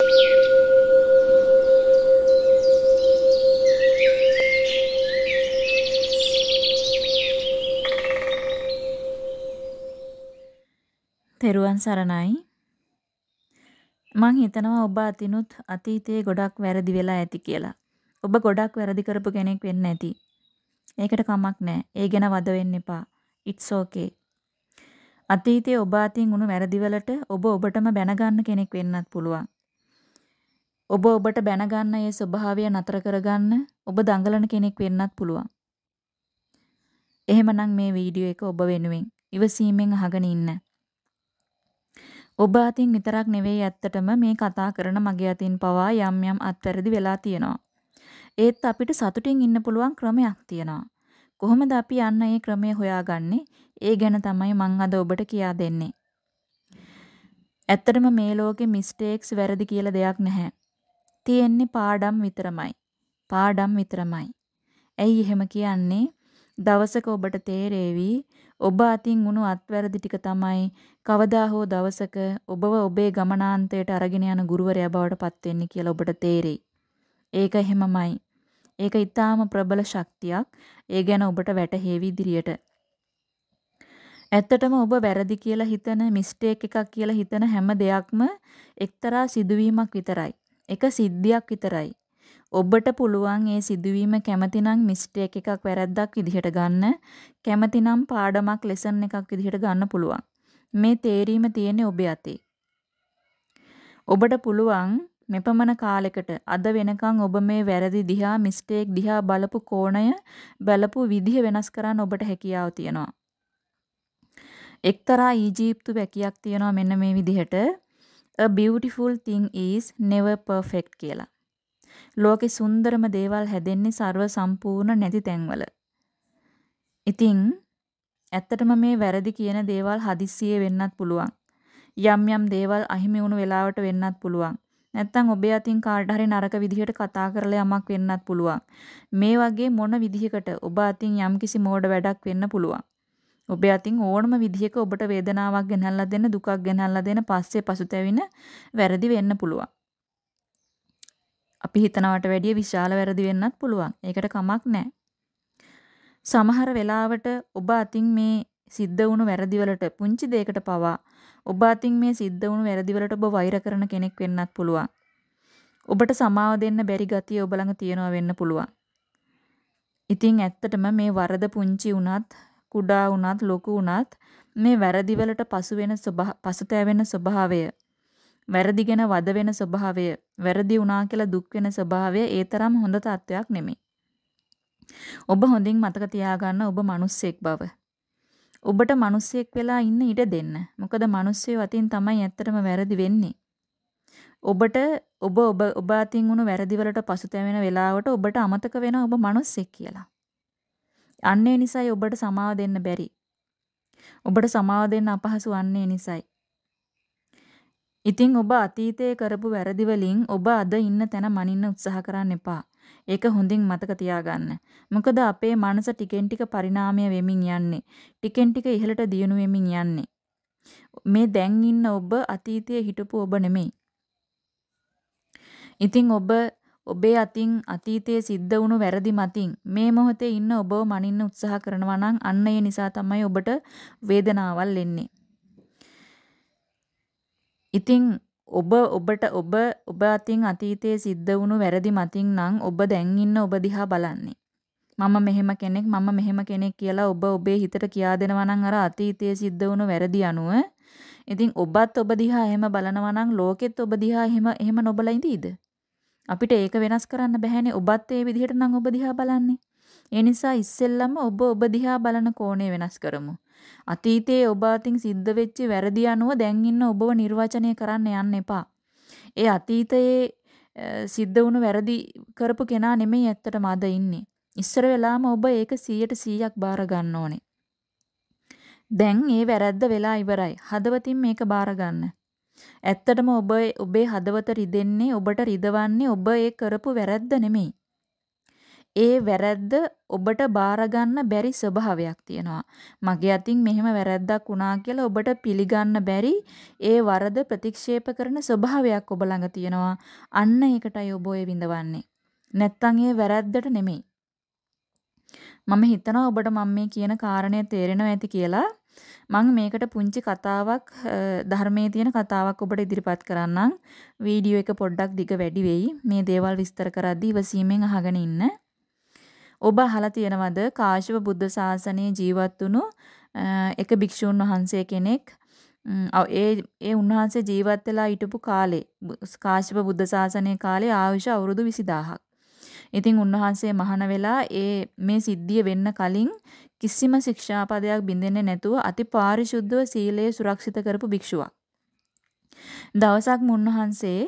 තෙරුවන් සරණයි. මං හිතනවා ඔබ අතිනුත් අතීතයේ ගොඩක් වැරදි වෙලා ඇති කියලා. ඔබ ගොඩක් වැරදි කරපු කෙනෙක් වෙන්න ඇති. ඒකට කමක් නැහැ. ඒ ගැන වද වෙන්න එපා. it's okay. අතීතයේ ඔබ අතින් වුණු වැරදිවලට ඔබ ඔබටම බැනගන්න කෙනෙක් වෙන්නත් පුළුවන්. ඔබ ඔබට බැනගන්න ඒ ස්වභාවය නතර කරගන්න ඔබ දඟලන කෙනෙක් වෙන්නත් පුළුවන්. එහෙමනම් මේ වීඩියෝ එක ඔබ වෙනුවෙන් ඉවසීමෙන් අහගෙන ඉන්න. ඔබ අතින් විතරක් නෙවෙයි ඇත්තටම මේ කතා කරන මගේ අතින් පවා යම් යම් අත්වැරදි වෙලා තියෙනවා. ඒත් අපිට සතුටින් ඉන්න පුළුවන් ක්‍රමයක් තියෙනවා. කොහොමද අපි යන්න ඒ ක්‍රමය හොයාගන්නේ? ඒ ගැන තමයි මං අද ඔබට කියා දෙන්නේ. ඇත්තටම මේ ලෝකේ මිස්ටේක්ස් වැරදි කියලා දෙයක් නැහැ. තියෙන්නේ පාඩම් විතරමයි. පාඩම් විතරමයි. ඇයි එහෙම කියන්නේ? දවසක ඔබට තේරෙවි ඔබ අතින් වුණු අත්වැරදි ටික තමයි කවදා හෝ දවසක ඔබව ඔබේ ගමනාන්තයට අරගෙන යන ගුරුවරයා බවට පත් වෙන්නේ කියලා ඔබට තේරෙයි. ඒක එහෙමමයි. ඒක ඊටාම ප්‍රබල ශක්තියක්. ඒ ගැන ඔබට වැටහෙවි ඉදිරියට. ඇත්තටම ඔබ වැරදි කියලා හිතන මිස්ටේක් එකක් කියලා හිතන හැම දෙයක්ම එක්තරා සිදුවීමක් විතරයි. එක සිද්ධියක් විතරයි. ඔබට පුළුවන් ඒ සිදුවීම කැමතිනම් මිස්ටේක් එකක් වැරද්දක් විදිහට ගන්න කැමතිනම් පාඩමක් ලෙසන් එකක් විදිහට ගන්න පුළුවන්. මේ තේරීම තියෙන්නේ ඔබේ අතේ. ඔබට පුළුවන් මෙපමණ කාලයකට අද වෙනකන් ඔබ මේ වැරදි දිහා මිස්ටේක් දිහා බලපු කෝණය බලපු විදිහ වෙනස් කරන්න ඔබට හැකියාව තියෙනවා. එක්තරා ඊජිප්තු වැකියක් තියෙනවා මෙන්න මේ විදිහට a beautiful thing is never perfect කියලා. ලෝකේ සුන්දරම දේවල් හැදෙන්නේ ਸਰව සම්පූර්ණ නැති තැන්වල. ඉතින් ඇත්තටම මේ වැරදි කියන දේවල් හදිස්සියේ වෙන්නත් පුළුවන්. යම් යම් දේවල් අහිමි වුණු වෙලාවට වෙන්නත් පුළුවන්. නැත්තම් ඔබේ අතින් කාට හරි නරක විදිහට කතා කරලා යමක් වෙන්නත් පුළුවන්. මේ වගේ මොන විදිහකට ඔබ අතින් යම්කිසි මෝඩ වැඩක් වෙන්න පුළුවන්. ඔබේ අතින් ඕනම විදිහක ඔබට වේදනාවක් ගෙනල්ලා දෙන්න දුකක් ගෙනල්ලා දෙන්න පස්සේ පසුතැවෙන වැරදි වෙන්න පුළුවන්. අපි හිතනවට වැඩිය විශාල වැරදි වෙන්නත් පුළුවන්. ඒකට කමක් නැහැ. සමහර වෙලාවට ඔබ අතින් මේ සිද්ධ වුණු වැරදිවලට පුංචි දෙයකට පවා ඔබ අතින් මේ සිද්ධ වුණු වැරදිවලට ඔබ වෛර කරන කෙනෙක් වෙන්නත් පුළුවන්. ඔබට සමාව දෙන්න බැරි ගතිය ඔබ ළඟ තියෙනවා වෙන්න පුළුවන්. ඉතින් ඇත්තටම මේ වරද පුංචි වුණත් කුඩා වුණත් ලොකු වුණත් මේ වැරදිවලට පසු වෙන පසුතැවෙන ස්වභාවය වැරදි ගැන වද වෙන ස්වභාවය, වැරදි වුණා කියලා දුක් වෙන ස්වභාවය ඒ තරම් හොඳ තත්වයක් නෙමෙයි. ඔබ හොඳින් මතක තියාගන්න ඔබ මිනිස්සෙක් බව. ඔබට මිනිස්සෙක් වෙලා ඉන්න ඉඩ දෙන්න. මොකද මිනිස්සෙ වතින් තමයි ඇත්තටම වැරදි වෙන්නේ. ඔබට ඔබ ඔබ ඔබ අතින් වුණු වැරදි වලට පසුතැවෙන වෙලාවට ඔබට අමතක වෙන ඔබ මිනිස්සෙක් කියලා. අන්නේ නිසයි ඔබට සමාව දෙන්න බැරි. ඔබට සමාව දෙන්න අපහසු වන්නේ නිසයි. ඉතින් ඔබ අතීතයේ කරපු වැරදි වලින් ඔබ අද ඉන්න තැන මනින්න උත්සාහ කරන්න එපා. ඒක හොඳින් මතක තියාගන්න. මොකද අපේ මනස ටිකෙන් ටික පරිණාමය වෙමින් යන්නේ. ටිකෙන් ටික ඉහළට දියුණු වෙමින් යන්නේ. මේ දැන් ඉන්න ඔබ අතීතයේ හිටපු ඔබ නෙමෙයි. ඉතින් ඔබ ඔබේ අතින් අතීතයේ සිද්ධ වුණු වැරදි මතින් මේ මොහොතේ ඉන්න ඔබව මනින්න උත්සාහ කරනවා නම් අන්න ඒ නිසා තමයි ඔබට වේදනාවල් එන්නේ. ඉතින් ඔබ ඔබට ඔබ ඔබ අතින් අතීතයේ සිද්ධ වුණු වැරදි මතින් නම් ඔබ දැන් ඉන්න ඔබ දිහා බලන්නේ. මම මෙහෙම කෙනෙක් මම මෙහෙම කෙනෙක් කියලා ඔබ ඔබේ හිතට කියා දෙනවා නම් අර අතීතයේ සිද්ධ වුණු වැරදි අනුව ඉතින් ඔබත් ඔබ දිහා එහෙම බලනවා නම් ලෝකෙත් ඔබ දිහා එහෙම එහෙම නොබලා ඉඳීද? අපිට ඒක වෙනස් කරන්න බැහැනේ. ඔබත් ඒ විදිහට නම් ඔබ දිහා බලන්නේ. ඒ නිසා ඉස්සෙල්ලම ඔබ ඔබ දිහා බලන කෝණය වෙනස් කරමු. අතීතයේ ඔබ අතින් සිද්ධ වෙච්ච වැරදි අනුව දැන් ඉන්න ඔබව නිර්වචනය කරන්න යන්න එපා. ඒ අතීතයේ සිද්ධ වුණු වැරදි කරපු කෙනා නෙමෙයි ඇත්තටම අද ඉන්නේ. ඉස්සර වෙලාම ඔබ ඒක 100ට 100ක් බාර ගන්න ඕනේ. දැන් ඒ වැරද්ද වෙලා ඉවරයි. හදවතින් මේක බාර ගන්න. ඇත්තටම ඔබ ඔබේ හදවත රිදෙන්නේ ඔබට රිදවන්නේ ඔබ ඒ කරපු වැරද්ද නෙමෙයි. ඒ වැරද්ද ඔබට බාර බැරි ස්වභාවයක් තියෙනවා. මගේ අතින් මෙහෙම වැරද්දක් වුණා කියලා ඔබට පිළිගන්න බැරි ඒ වරද ප්‍රතික්ෂේප කරන ස්වභාවයක් ඔබ ළඟ තියෙනවා. අන්න ඒකටයි ඔබ ඔය විඳවන්නේ. නැත්තම් ඒ වැරද්දට නෙමෙයි. මම හිතනවා ඔබට මම මේ කියන කාරණය තේරෙනවා ඇති කියලා. මම මේකට පුංචි කතාවක් ධර්මයේ තියෙන කතාවක් ඔබට ඉදිරිපත් කරන්නම්. වීඩියෝ එක පොඩ්ඩක් දිග වැඩි වෙයි. මේ දේවල් විස්තර කරද්දී ඉවසීමෙන් අහගෙන ඉන්න. ඔබ අහලා තියෙනවද කාශ්‍යප බුද්ධ ශාසනයේ ජීවත් වුණු එක භික්ෂුන් වහන්සේ කෙනෙක් ඒ ඒ උන්වහන්සේ ජීවත් වෙලා හිටපු කාලේ කාශ්‍යප බුද්ධ ශාසනයේ කාලේ ආයුෂ අවුරුදු 20000ක්. ඉතින් උන්වහන්සේ මහාන වෙලා ඒ මේ සිද්ධිය වෙන්න කලින් කිසිම ශික්ෂාපදයක් බින්දෙන්නේ නැතුව අති පාරිශුද්ධව සීලය සුරක්ෂිත කරපු භික්ෂුවක්. දවසක් මුන්වහන්සේ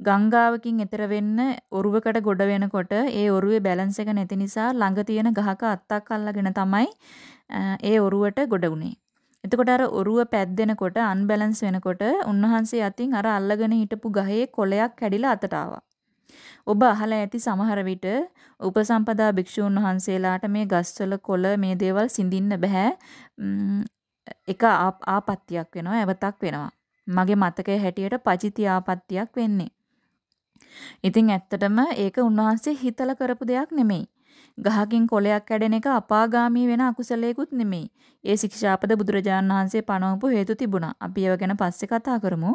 ගංගාවකින් එතර වෙන්න ඔරුවකට ගොඩ වෙනකොට ඒ ඔරුවේ බැලන්ස් එක නැති නිසා ළඟ තියෙන ගහක අත්තක් අල්ලගෙන තමයි ඒ ඔරුවට ගොඩ වුනේ. එතකොට අර ඔරුව පැද්දෙනකොට අන්බැලන්ස් වෙනකොට උන්වහන්සේ අතින් අර අල්ලගෙන හිටපු ගහේ කොළයක් කැඩිලා අතට ආවා. ඔබ අහලා ඇති සමහර විට උපසම්පදා භික්ෂූන් වහන්සේලාට මේ ගස්වල කොළ මේ දේවල් සිඳින්න බෑ. එක ආපත්‍යක් වෙනවා, ඇවතක් වෙනවා. මගේ මතකයේ හැටියට පචිති ආපත්‍යක් වෙන්නේ. ඉතින් ඇත්තටම ඒක උන්වහන්සේ හිතලා කරපු දෙයක් නෙමෙයි. ගහකින් කොළයක් කැඩෙන එක අපාගාමී වෙන අකුසලයකුත් නෙමෙයි. ඒ ශික්ෂාපද බුදුරජාණන් වහන්සේ පනවපු හේතු තිබුණා. අපි ඒව ගැන පස්සේ කතා කරමු.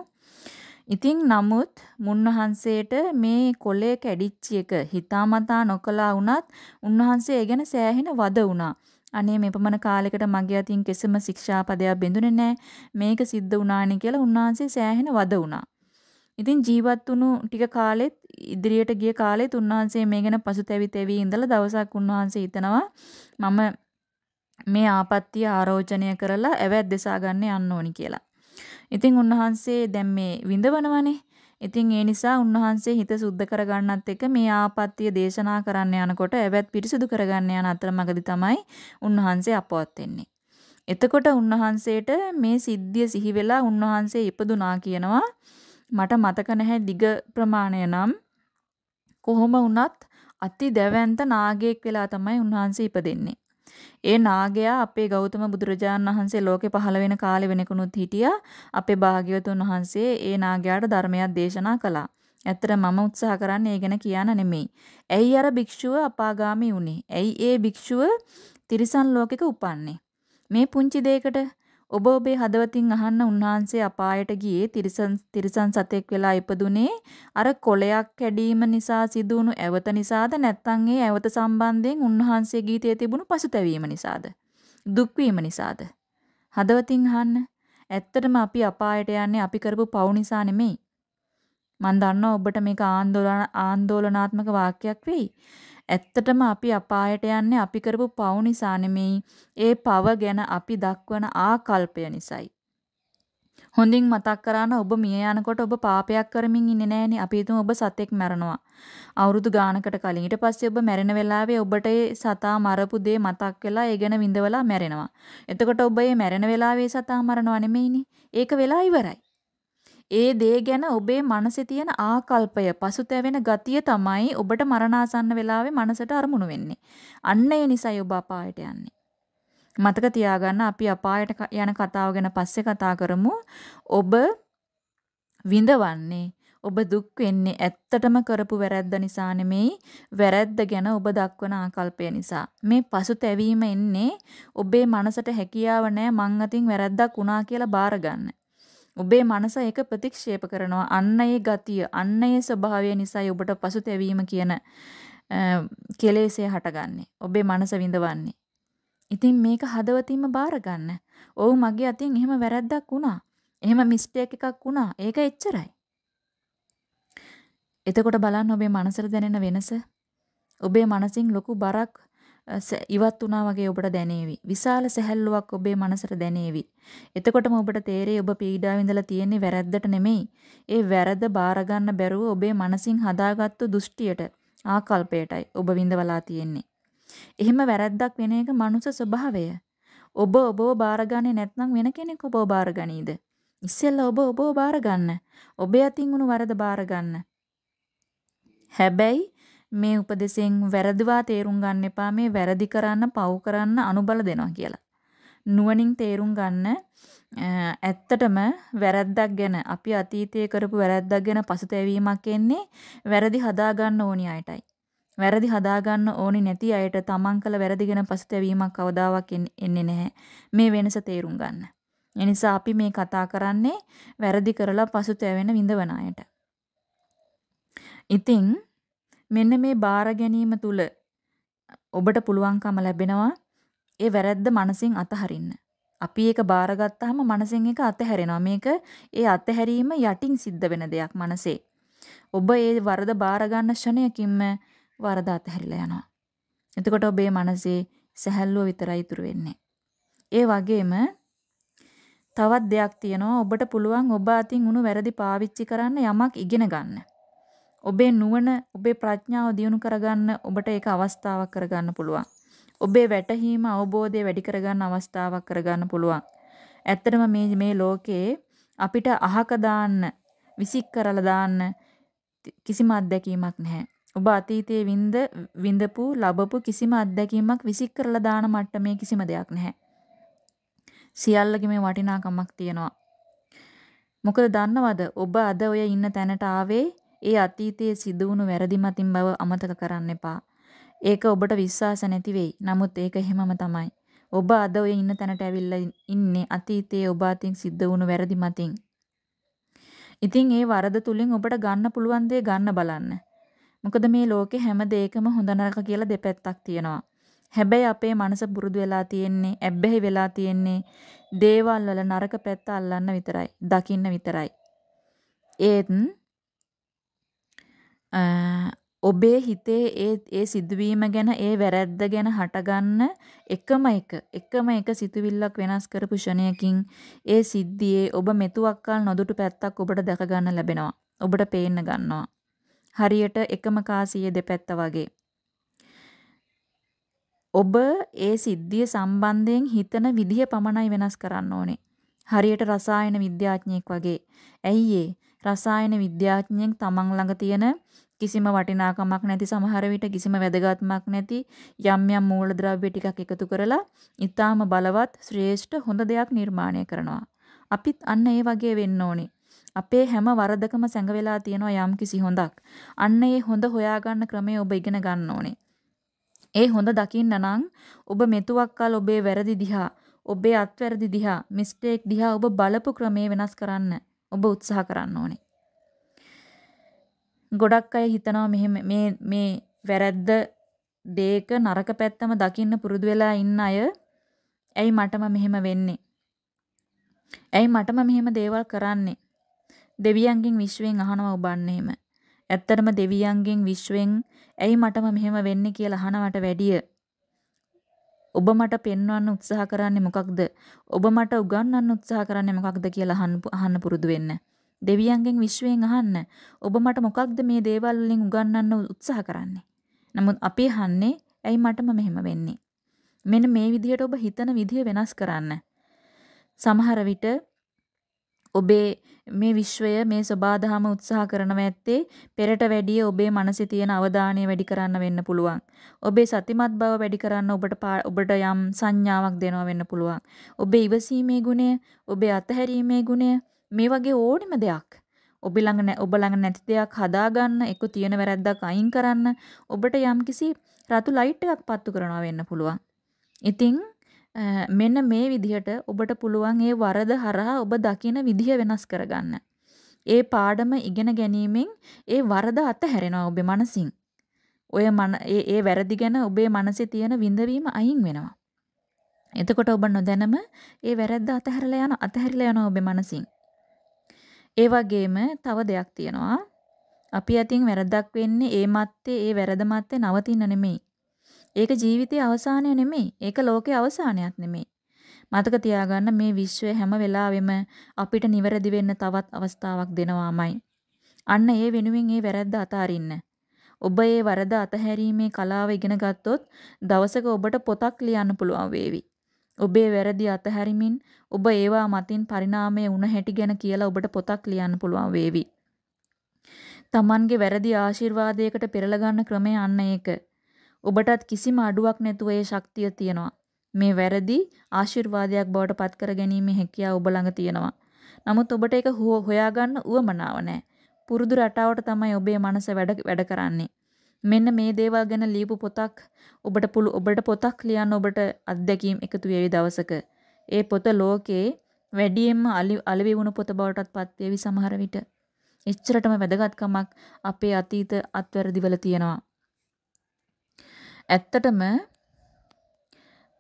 ඉතින් නමුත් මුන්නහන්සේට මේ කොලේ කැඩිච්ච එක හිතාමතා නොකලා වුණත් උන්වහන්සේ ඒ ගැන සෑහෙන වද වුණා. අනේ මෙපමණ කාලයකට මගේ අතින් කිසිම ශික්ෂාපදයක් බෙඳුනේ නැහැ. මේක සිද්ධ වුණානේ කියලා උන්වහන්සේ සෑහෙන වද වුණා. ඉතින් ජීවත් වුණු ටික කාලෙත් ඉදිරියට ගිය කාලෙත් උන්වහන්සේ මේ ගැන පසුතැවි තැවි ඉඳලා දවසක් උන්වහන්සේ හිතනවා මම මේ ආපත්‍ය ආරෝචනය කරලා ඇවැත් දෙසා ගන්න යන්න ඕනි කියලා. ඉතින් උන්වහන්සේ දැන් මේ විඳවනවනේ. ඉතින් ඒ නිසා උන්වහන්සේ හිත සුද්ධ කරගන්නත් එක්ක මේ ආපත්‍ය දේශනා කරන්න යනකොට ඇවැත් පිරිසුදු කරගන්න යන අතරමඟදි තමයි උන්වහන්සේ අපවත් වෙන්නේ. එතකොට උන්වහන්සේට මේ සිද්ධිය සිහි වෙලා උන්වහන්සේ ඉපදුනා කියනවා මට මතක නැහැ දිග ප්‍රමාණය නම් කොහොම වුණත් අති දැවැන්ත නාගයෙක් වෙලා තමයි උන්වහන්සේ ඉපදෙන්නේ. ඒ නාගයා අපේ ගෞතම බුදුරජාණන් වහන්සේ ලෝකේ පහළ වෙන කාලෙ වෙනකුණුත් හිටියා. අපේ භාග්‍යවතුන් වහන්සේ ඒ නාගයාට ධර්මයක් දේශනා කළා. ඇත්තට මම උත්සාහ කරන්නේ ඒ ගැන කියන්න නෙමෙයි. ඇයි අර භික්ෂුව අපාගාමී වුනේ? ඇයි ඒ භික්ෂුව තිරිසන් ලෝකෙක උපන්නේ? මේ පුංචි දෙයකට ඔබ ඔබේ හදවතින් අහන්න උන්වහන්සේ අපායට ගියේ තිරිසන් තිරිසන් සතෙක් වෙලා ඉපදුනේ. අර කොලයක් කැඩීම නිසා සිදුණු ඇවත නිසාද? නැත්නම් ඒ ඇවත සම්බන්ධයෙන් උන්වහන්සේ ගීතයේ තිබුණු පසුතැවීම නිසාද? දුක් වීම නිසාද? හදවතින් අහන්න. ඇත්තටම අපි අපායට යන්නේ අපි කරපු පව් නිසා නෙමෙයි. මන් දන්නවා ඔබට මේක ආందోලන ආందోලනාත්මක වාක්‍යයක් වෙයි. ඇත්තටම අපි අපායට යන්නේ අපි කරපු පව් නිසා නෙමෙයි. ඒ පව ගැන අපි දක්වන ආකල්පය නිසායි. හොඳින් මතක් කරාන ඔබ මිය යනකොට ඔබ පාපයක් කරමින් ඉන්නේ නැහනේ. අපි හිතමු ඔබ සතෙක් මරනවා. අවුරුදු ගානකට කලින්. ඊට පස්සේ ඔබ මැරෙන වෙලාවේ ඔබට ඒ සතා මරපු දේ මතක් වෙලා ඒ ගැන විඳවලා මැරෙනවා. එතකොට ඔබ මේ මැරෙන වෙලාවේ සතා මරනවා නෙමෙයිනේ. ඒක වෙලා ඉවරයි. ඒ දේ ගැන ඔබේ මනසේ තියෙන ආකල්පය පසුතැවෙන ගතිය තමයි ඔබට මරණාසන්න වෙලාවේ මනසට අරමුණු වෙන්නේ. අන්න ඒ නිසයි ඔබ අපායට යන්නේ. මතක තියාගන්න අපි අපායට යන කතාව ගැන පස්සේ කතා කරමු. ඔබ විඳවන්නේ ඔබ දුක් වෙන්නේ ඇත්තටම කරපු වැරැද්ද නිසා නෙමෙයි වැරැද්ද ගැන ඔබ දක්වන ආකල්පය නිසා මේ පසුතැවීම එන්නේ ඔබේ මනසට හැකියාව නැහැ මං අතින් වැරැද්දක් වුණා කියලා බාර ගන්න. ඔබේ මනස ඒක ප්‍රතික්ෂේප කරනවා. අන්න ඒ ගතිය, අන්න ඒ ස්වභාවය නිසායි ඔබට පසුතැවීම කියන කෙලෙසේ හටගන්නේ. ඔබේ මනස විඳවන්නේ. ඉතින් මේක හදවතින්ම බාර ගන්න. ඔව් මගේ අතින් එහෙම වැරද්දක් වුණා. එහෙම මිස්ටේක් එකක් වුණා. ඒක එච්චරයි. එතකොට බලන්න ඔබේ මනසට දැනෙන වෙනස. ඔබේ මනසින් ලොකු බරක් ඉවත් වුණා වගේ ඔබට දැනේවි. විශාල සැහැල්ලුවක් ඔබේ මනසට දැනේවි. එතකොටම ඔබට තේරෙයි ඔබ පීඩාව විඳලා තියෙන්නේ වැරද්දට නෙමෙයි. ඒ වැරද්ද බාර ගන්න බැරුව ඔබේ මනසින් හදාගත්තු දෘෂ්ටියට ආකල්පයටයි ඔබ විඳවලා තියෙන්නේ. එහෙම වැරද්දක් වෙන එක මනුෂ්‍ය ස්වභාවය. ඔබ ඔබව බාරගන්නේ නැත්නම් වෙන කෙනෙක් ඔබව බාරගනීද? ඉස්සෙල්ලා ඔබ ඔබව බාර ගන්න. ඔබේ අතින් වුණු වරද බාර ගන්න. හැබැයි මේ උපදෙසෙන් වැරදිවා තේරුම් ගන්න එපා මේ වැරදි කරන්න පව් කරන්න අනුබල දෙනවා කියලා. නුවණින් තේරුම් ගන්න ඇත්තටම වැරද්දක් ගැන අපි අතීතයේ කරපු වැරද්දක් ගැන පසුතැවීමක් එන්නේ වැරදි හදා ගන්න ඕනි අයටයි. වැරදි හදා ගන්න ඕනි නැති අයට තමන් කළ වැරදි ගැන පසුතැවීමක් කවදාවත් එන්නේ නැහැ. මේ වෙනස තේරුම් ගන්න. එනිසා අපි මේ කතා කරන්නේ වැරදි කරලා පසුතැවෙන විඳවන අයට. ඉතින් මෙන්න මේ බාර ගැනීම තුල ඔබට පුළුවන්කම ලැබෙනවා ඒ වැරද්ද මනසින් අතහරින්න. අපි ඒක බාරගත්තාම මනසෙන් ඒක අතහැරෙනවා. මේක ඒ අතහැරීම යටින් සිද්ධ වෙන දෙයක් මනසේ. ඔබ ඒ වරද බාර ගන්න ෂණයකින්ම වරද අතහැරිලා යනවා. එතකොට ඔබේ මනසේ සැහැල්ලුව විතරයි ඉතුරු වෙන්නේ. ඒ වගේම තවත් දෙයක් තියෙනවා ඔබට පුළුවන් ඔබ අතින් උණු වැරදි පාවිච්චි කරන්න යමක් ඉගෙන ගන්න. ඔබේ නුවණ ඔබේ ප්‍රඥාව දියුණු කරගන්න ඔබට ඒක අවස්ථාවක් කරගන්න පුළුවන්. ඔබේ වැටහීම අවබෝධය වැඩි කරගන්න අවස්ථාවක් කරගන්න පුළුවන්. ඇත්තටම මේ මේ ලෝකේ අපිට අහක දාන්න විසික් කරලා දාන්න කිසිම අත්දැකීමක් නැහැ. ඔබ අතීතයේ විඳ විඳපු ලබපු කිසිම අත්දැකීමක් විසික් කරලා දාන මට්ටමේ කිසිම දෙයක් නැහැ. සියල්ලගේ මේ වටිනාකමක් තියෙනවා. මොකද දන්නවද ඔබ අද ඔය ඉන්න තැනට ආවේ ඒ අතීතයේ සිදු වුණු වැරදි මතින් බව අමතක කරන්න එපා. ඒක ඔබට විශ්වාස නැති වෙයි. නමුත් ඒක එහෙමම තමයි. ඔබ අද ඔය ඉන්න තැනට ඇවිල්ලා ඉන්නේ අතීතයේ ඔබ අතින් සිද්ධ වුණු වැරදි මතින්. ඉතින් ඒ වරද තුලින් ඔබට ගන්න පුළුවන් දේ ගන්න බලන්න. මොකද මේ ලෝකේ හැම දෙයකම හොඳ නරක කියලා දෙපැත්තක් තියෙනවා. හැබැයි අපේ මනස පුරුදු වෙලා තියෙන්නේ, ඇබ්බැහි වෙලා තියෙන්නේ දේවල් වල නරක පැත්ත අල්ලන්න විතරයි, දකින්න විතරයි. ඒත් ඔබේ හිතේ ඒ ඒ සිදුවීම ගැන ඒ වැරැද්ද ගැන හටගන්න එකම එක එකම එක සිතුවිල්ලක් වෙනස් කරපු ෂණයකින් ඒ සිද්ධියේ ඔබ මෙතුවක්කල් නොදුටු පැත්තක් ඔබට දැක ගන්න ලැබෙනවා. ඔබට පේන්න ගන්නවා. හරියට එකම කාසියේ දෙපැත්ත වගේ. ඔබ ඒ සිද්ධිය සම්බන්ධයෙන් හිතන විදිහ පමණයි වෙනස් කරන්න ඕනේ. හරියට රසායන විද්‍යාඥයෙක් වගේ. ඇයි ඒ රසායන විද්‍යාඥයෙක් තමන් ළඟ තියෙන කිසිම වටිනාකමක් නැති සමහර විට කිසිම වැදගත්මක් නැති යම් යම් මූලද්‍රව්‍ය ටිකක් එකතු කරලා ඊටාම බලවත් ශ්‍රේෂ්ඨ හොඳ දෙයක් නිර්මාණය කරනවා. අපිත් අන්න ඒ වගේ වෙන්න ඕනේ. අපේ හැම වරදකම සැඟ වෙලා තියෙනවා යම් කිසි හොඳක්. අන්න ඒ හොඳ හොයාගන්න ක්‍රමය ඔබ ඉගෙන ගන්න ඕනේ. ඒ හොඳ දකින්න නම් ඔබ මෙතුවක්කල් ඔබේ වැරදි දිහා, ඔබේ අත්වැරදි දිහා, මිස්ටේක් දිහා ඔබ බලපු ක්‍රමය වෙනස් කරන්න ඔබ උත්සාහ කරන්න ඕනේ. ගොඩක් අය හිතනවා මෙහෙම මේ මේ වැරද්ද දේක නරක පැත්තම දකින්න පුරුදු වෙලා ඉන්න අය ඇයි මටම මෙහෙම වෙන්නේ? ඇයි මටම මෙහෙම දේවල් කරන්නේ? දෙවියන්ගෙන් විශ්වෙන් අහනවා ඔබන්න එහෙම. ඇත්තටම දෙවියන්ගෙන් විශ්වෙන් ඇයි මටම මෙහෙම වෙන්නේ කියලා අහනවට වැඩිය ඔබ මට පෙන්වන්න උත්සාහ කරන්නේ මොකක්ද? ඔබ මට උගන්වන්න උත්සාහ කරන්නේ මොකක්ද කියලා අහන්න පුරුදු වෙන්න. දෙවියන්ගෙන් විශ්වයෙන් අහන්න. ඔබ මට මොකක්ද මේ දේවල් වලින් උගන්වන්න උත්සාහ කරන්නේ? නමුත් අපි අහන්නේ ඇයි මටම මෙහෙම වෙන්නේ? මෙන්න මේ විදිහට ඔබ හිතන විදිහ වෙනස් කරන්න. සමහර විට ඔබේ මේ විශ්වය මේ සබාධම උත්සාහ කරනවා ඇත්තේ පෙරට වැඩිය ඔබේ මනසේ තියෙන අවධානය වැඩි කරන්න වෙන්න පුළුවන්. ඔබේ සතිමත් බව වැඩි කරන්න ඔබට ඔබට යම් සංඥාවක් දෙනවා වෙන්න පුළුවන්. ඔබේ ඉවසීමේ ගුණය, ඔබේ අතහැරීමේ ගුණය, මේ වගේ ඕනෙම දෙයක් ඔබ ළඟ ඔබ ළඟ නැති දෙයක් හදාගන්න එක තියෙන වැරද්දක් අයින් කරන්න ඔබට යම්කිසි රතු ලයිට් එකක් පත්තු කරනවා වෙන්න පුළුවන්. ඉතින් මෙන්න මේ විදිහට ඔබට පුළුවන් ඒ වරද හරහා ඔබ දකින විදිහ වෙනස් කරගන්න. ඒ පාඩම ඉගෙන ගැනීමෙන් ඒ වරද අතහැරෙනවා ඔබේ මනසින්. ඔය මන ඒ ඒ වැරදි ගැන ඔබේ මනසේ තියෙන විඳවීම අයින් වෙනවා. එතකොට ඔබ නොදැනම ඒ වැරද්ද අතහැරලා යන අතහැරලා යනවා ඔබේ මනසින්. ඒ වගේම තව දෙයක් තියෙනවා. අපි අතින් වැරද්දක් වෙන්නේ ඒ මත්තේ ඒ වැරද මත්තේ නවතින්න නෙමෙයි. ඒක ජීවිතයේ අවසානය නෙමෙයි. ඒක ලෝකයේ අවසානයක් නෙමෙයි. මතක තියාගන්න මේ විශ්වය හැම වෙලාවෙම අපිට නිවැරදි වෙන්න තවත් අවස්ථාවක් දෙනවාමයි. අන්න ඒ වෙනුවෙන් ඒ වැරද්ද අතාරින්න. ඔබ ඒ වරද අතහැරීමේ කලාව ඉගෙන ගත්තොත් දවසක ඔබට පොතක් ලියන්න පුළුවන් වේවි. ඔබේ වැරදි අතහැරිමින් ඔබ ඒවා මතින් පරිණාමය වුණ හැටි ගැන කියලා ඔබට පොතක් ලියන්න පුළුවන් වේවි. Tamanගේ වැරදි ආශිර්වාදයකට පෙරලා ගන්න ක්‍රමය අන්න ඒක. ඔබටත් කිසිම අඩුවක් නැතුව ඒ ශක්තිය තියෙනවා. මේ වැරදි ආශිර්වාදයක් බවට පත් කර ගැනීමේ හැකියාව ඔබ ළඟ තියෙනවා. නමුත් ඔබට ඒක හොයාගන්න උවමනාව නැහැ. පුරුදු රටාවට තමයි ඔබේ මනස වැඩ වැඩ කරන්නේ. මෙන්න මේ දේවල් ගැන ලියපු පොතක් ඔබට පුළු ඔබට පොතක් ලියන්න ඔබට අත්දැකීම් එකතු වෙවි දවසක. ඒ පොත ලෝකේ වැඩියෙන්ම අලෙවි වුණු පොත බවටත් පත් වේවි සමහර විට. එච්චරටම වැදගත්කමක් අපේ අතීත අත්වැරදිවල තියෙනවා. ඇත්තටම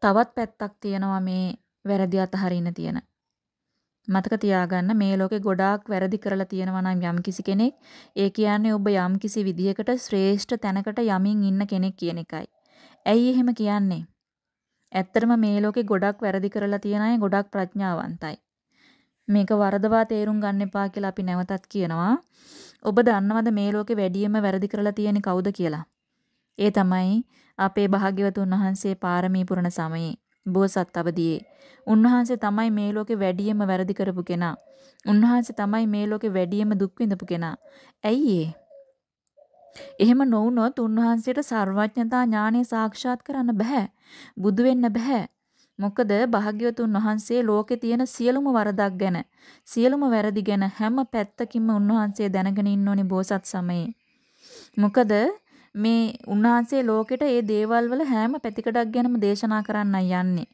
තවත් පැත්තක් තියෙනවා මේ වැරදි අතහරින්න තියෙන. මතක තියාගන්න මේ ලෝකේ ගොඩාක් වැරදි කරලා තියෙනවා නම් යම්කිසි කෙනෙක් ඒ කියන්නේ ඔබ යම්කිසි විදියකට ශ්‍රේෂ්ඨ තැනකට යමින් ඉන්න කෙනෙක් කියන එකයි. ඇයි එහෙම කියන්නේ? ඇත්තටම මේ ලෝකේ ගොඩක් වැරදි කරලා තියෙන අය ගොඩක් ප්‍රඥාවන්තයි. මේක වරදවා තේරුම් ගන්න එපා කියලා අපි නැවතත් කියනවා. ඔබ දන්නවද මේ ලෝකේ වැඩියෙන්ම වැරදි කරලා තියෙන්නේ කවුද කියලා? ඒ තමයි අපේ භාග්‍යවතුන් වහන්සේ පාරමී පුරන සමයේ බෝසත් අවදියේ උන්වහන්සේ තමයි මේ ලෝකේ වැඩියෙන්ම වැරදි කරපු කෙනා. උන්වහන්සේ තමයි මේ ලෝකේ වැඩියෙන්ම දුක් විඳපු කෙනා. ඇයි එහෙම නොවුනොත් උන්වහන්සේට සර්වඥතා ඥානය සාක්ෂාත් කරන්න බෑ. බුදු වෙන්න බෑ. මොකද භාග්‍යවතුන් වහන්සේ ලෝකේ තියෙන සියලුම වරදක් ගැන සියලුම වැරදි ගැන හැම පැත්තකින්ම උන්වහන්සේ දැනගෙන ඉන්න ඕනි බෝසත් සමයේ. මොකද මේ උන්වහන්සේ ලෝකෙට ඒ දේවල් වල හැම පැතිකඩක් ගැනම දේශනා කරන්න යන්නේ.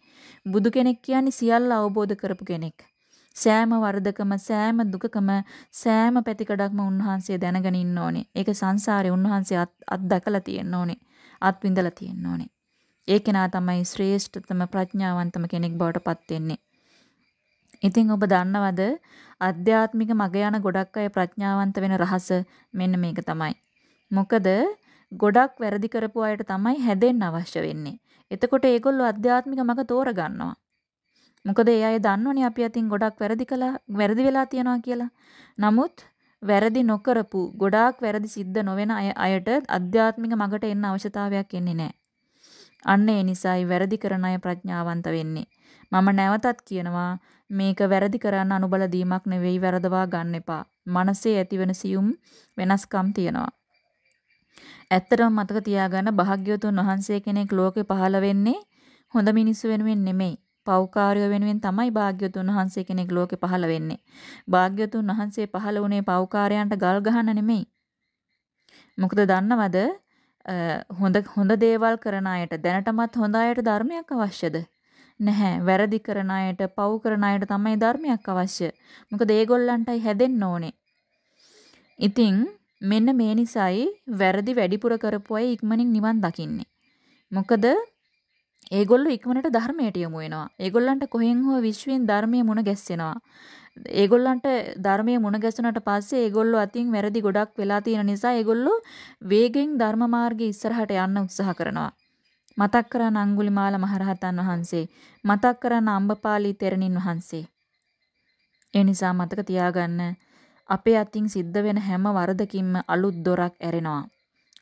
බුදු කෙනෙක් කියන්නේ සියල්ල අවබෝධ කරපු කෙනෙක්. සෑම වරදකම සෑම දුකකම සෑම පැතිකඩක්ම උන්වහන්සේ දැනගෙන ඉන්න ඕනේ. ඒක සංසාරේ උන්වහන්සේ අත්දකලා තියෙන්න ඕනේ. අත්විඳලා තියෙන්න ඕනේ. ඒ කෙනා තමයි ශ්‍රේෂ්ඨතම ප්‍රඥාවන්තම කෙනෙක් බවට පත් වෙන්නේ. ඉතින් ඔබ දන්නවද අධ්‍යාත්මික මග යන ගොඩක් අය ප්‍රඥාවන්ත වෙන රහස මෙන්න මේක තමයි. මොකද ගොඩක් වැරදි කරපු අයට තමයි හැදෙන්න අවශ්‍ය වෙන්නේ. එතකොට ඒගොල්ලෝ අධ්‍යාත්මික මඟ තෝරගන්නවා. මොකද ඒ අය දන්නවනේ අපි අතින් ගොඩක් වැරදි කළා වැරදි වෙලා තියනවා කියලා. නමුත් වැරදි නොකරපු ගොඩාක් වැරදි සිද්ධ නොවන අයට අධ්‍යාත්මික මඟට එන්න අවශ්‍යතාවයක් එන්නේ නැහැ. අන්න ඒ නිසායි වැරදි කරන අය ප්‍රඥාවන්ත වෙන්නේ. මම නැවතත් කියනවා මේක වැරදි කරන්න අනුබල දීමක් නෙවෙයි වැරදවා ගන්න එපා. මනසේ ඇතිවන සියුම් වෙනස්කම් තියෙනවා. ඇත්තටම මතක තියාගන්න භාග්‍යවතුන් වහන්සේ කෙනෙක් ලෝකේ පහළ වෙන්නේ හොඳ මිනිස්සු වෙනුවෙන් නෙමෙයි. පෞකාරයෝ වෙනුවෙන් තමයි භාග්‍යවතුන් වහන්සේ කෙනෙක් ලෝකේ පහළ වෙන්නේ. භාග්‍යවතුන් වහන්සේ පහළ වුණේ පෞකාරයන්ට ගල් ගහන්න නෙමෙයි. මොකද දන්නවද හොඳ හොඳ දේවල් කරන අයට දැනටමත් හොඳ අයට ධර්මයක් අවශ්‍යද? නැහැ. වැරදි කරන අයට, පව් කරන අයට තමයි ධර්මයක් අවශ්‍ය. මොකද ඒගොල්ලන්ටයි හැදෙන්න ඕනේ. ඉතින් මෙන්න මේ නිසායි වැරදි වැඩිපුර කරපු අය ඉක්මනින් නිවන් දකින්නේ. මොකද ඒගොල්ලෝ ඉක්මනට ධර්මයට යොමු වෙනවා. ඒගොල්ලන්ට කොහෙන් හෝ විශ්වයෙන් ධර්මයේ මුණ ගැස්සෙනවා. ඒගොල්ලන්ට ධර්මයේ මුණ ගැසුණට පස්සේ ඒගොල්ලෝ අතින් වැරදි ගොඩක් වෙලා තියෙන නිසා ඒගොල්ලෝ වේගෙන් ධර්ම මාර්ගයේ ඉස්සරහට යන්න උත්සාහ කරනවා. මතක් කරන අඟුලිමාල මහරහතන් වහන්සේ, මතක් කරන අම්බපාලි තෙරණින් වහන්සේ. ඒ නිසා මතක තියාගන්න අපේ අතින් සිද්ධ වෙන හැම වරදකින්ම අලුත් දොරක් ඇරෙනවා.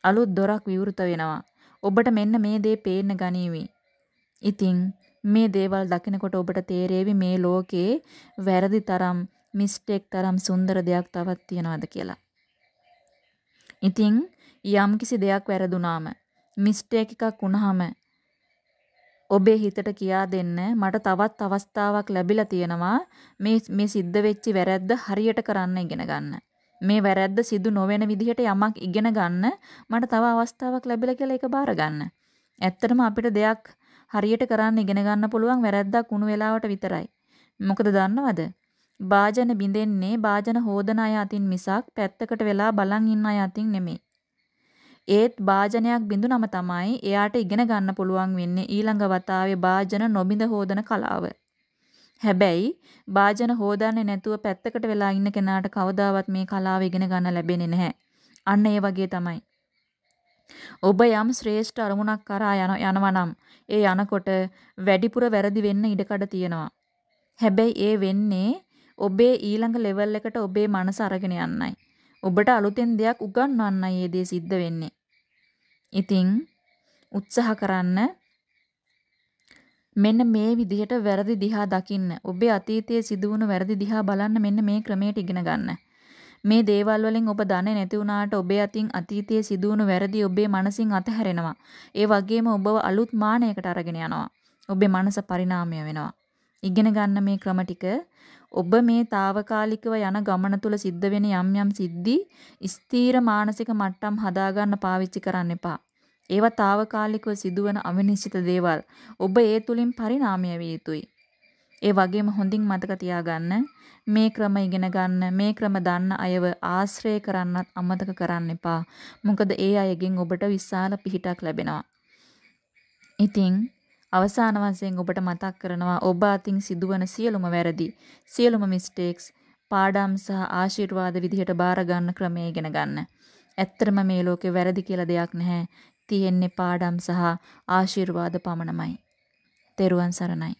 අලුත් දොරක් විවෘත වෙනවා. ඔබට මෙන්න මේ දේ පේන්න ගනීවි. ඉතින් මේ දේවල් දකිනකොට ඔබට තේරෙවි මේ ලෝකේ වැරදි තරම් මිස්ටේක් තරම් සුන්දර දෙයක් තවත් තියනවාද කියලා. ඉතින් යම්කිසි දෙයක් වැරදුනාම මිස්ටේක් එකක් වුණාම ඔබේ හිතට කියා දෙන්න මට තවත් අවස්ථාවක් ලැබිලා තියෙනවා මේ මේ සිද්ධ වෙච්ච වැරැද්ද හරියට කරන්න ඉගෙන ගන්න. මේ වැරැද්ද සිදු නොවන විදිහට යමක් ඉගෙන ගන්න මට තව අවස්ථාවක් ලැබිලා කියලා ඒක බාර ගන්න. ඇත්තටම අපිට දෙයක් හරියට කරන්න ඉගෙන ගන්න පුළුවන් වැරැද්දක් වුණු වෙලාවට විතරයි. මොකද දන්නවද? වාජන බින්දෙන්නේ වාජන හොදන අය අතින් මිසක් පැත්තකට වෙලා බලන් ඉන්න අය අතින් නෙමෙයි. ඒත් භාජනයක් බිඳුනම තමයි එයාට ඉගෙන ගන්න පුළුවන් වෙන්නේ ඊළඟ වතාවේ භාජන නොබිඳ හොදන කලාව. හැබැයි භාජන හොදන්නේ නැතුව පැත්තකට වෙලා ඉන්න කෙනාට කවදාවත් මේ කලාව ඉගෙන ගන්න ලැබෙන්නේ නැහැ. අන්න ඒ වගේ තමයි. ඔබ යම් ශ්‍රේෂ්ඨ අරමුණක් කරා යන යනවා නම් ඒ යනකොට වැඩිපුර වැරදි වෙන්න ඉඩකඩ තියෙනවා. හැබැයි ඒ වෙන්නේ ඔබේ ඊළඟ ලෙවල් එකට ඔබේ මනස අරගෙන යන්නයි. ඔබට අලුතෙන් දෙයක් උගන්වන්නයි මේ දේ සිද්ධ වෙන්නේ. ඉතින් උත්සාහ කරන්න මෙන්න මේ විදිහට වැරදි දිහා දකින්න. ඔබේ අතීතයේ සිදුවුණු වැරදි දිහා බලන්න මෙන්න මේ ක්‍රමයට ඉගෙන ගන්න. මේ දේවල් වලින් ඔබ දන්නේ නැති වුණාට ඔබේ අතින් අතීතයේ සිදුවුණු වැරදි ඔබේ මනසින් අතහැරෙනවා. ඒ වගේම ඔබව අලුත් මානයකට අරගෙන යනවා. ඔබේ මනස පරිණාමය වෙනවා. ඉගෙන ගන්න මේ ක්‍රම ටික ඔබ මේ తాවකාලිකව යන ගමන තුල සිද්ධ වෙන යම් යම් සිද්ධි ස්ථීර මානසික මට්ටම් හදාගන්න පාවිච්චි කරන්න එපා. ඒවා తాවකාලිකව සිදුවන අවිනිශ්චිත දේවල්. ඔබ ඒ තුලින් පරිණාමය විය යුතුයි. ඒ වගේම හොඳින් මතක තියාගන්න මේ ක්‍රම ඉගෙන ගන්න මේ ක්‍රම දන්න අයව ආශ්‍රය කරන්නත් අමතක කරන්න එපා. මොකද ඒ අයගෙන් ඔබට විශාල පිහිටක් ලැබෙනවා. ඉතින් අවසාන වශයෙන් ඔබට මතක් කරනවා ඔබ අතින් සිදුවන සියලුම වැරදි සියලුම මිස්ටේක්ස් පාඩම් සහ ආශිර්වාද විදිහට බාර ගන්න ක්‍රමය ඉගෙන ගන්න. ඇත්තටම මේ ලෝකේ වැරදි කියලා දෙයක් නැහැ. තියෙන්නේ පාඩම් සහ ආශිර්වාද පමණමයි. තෙරුවන් සරණයි.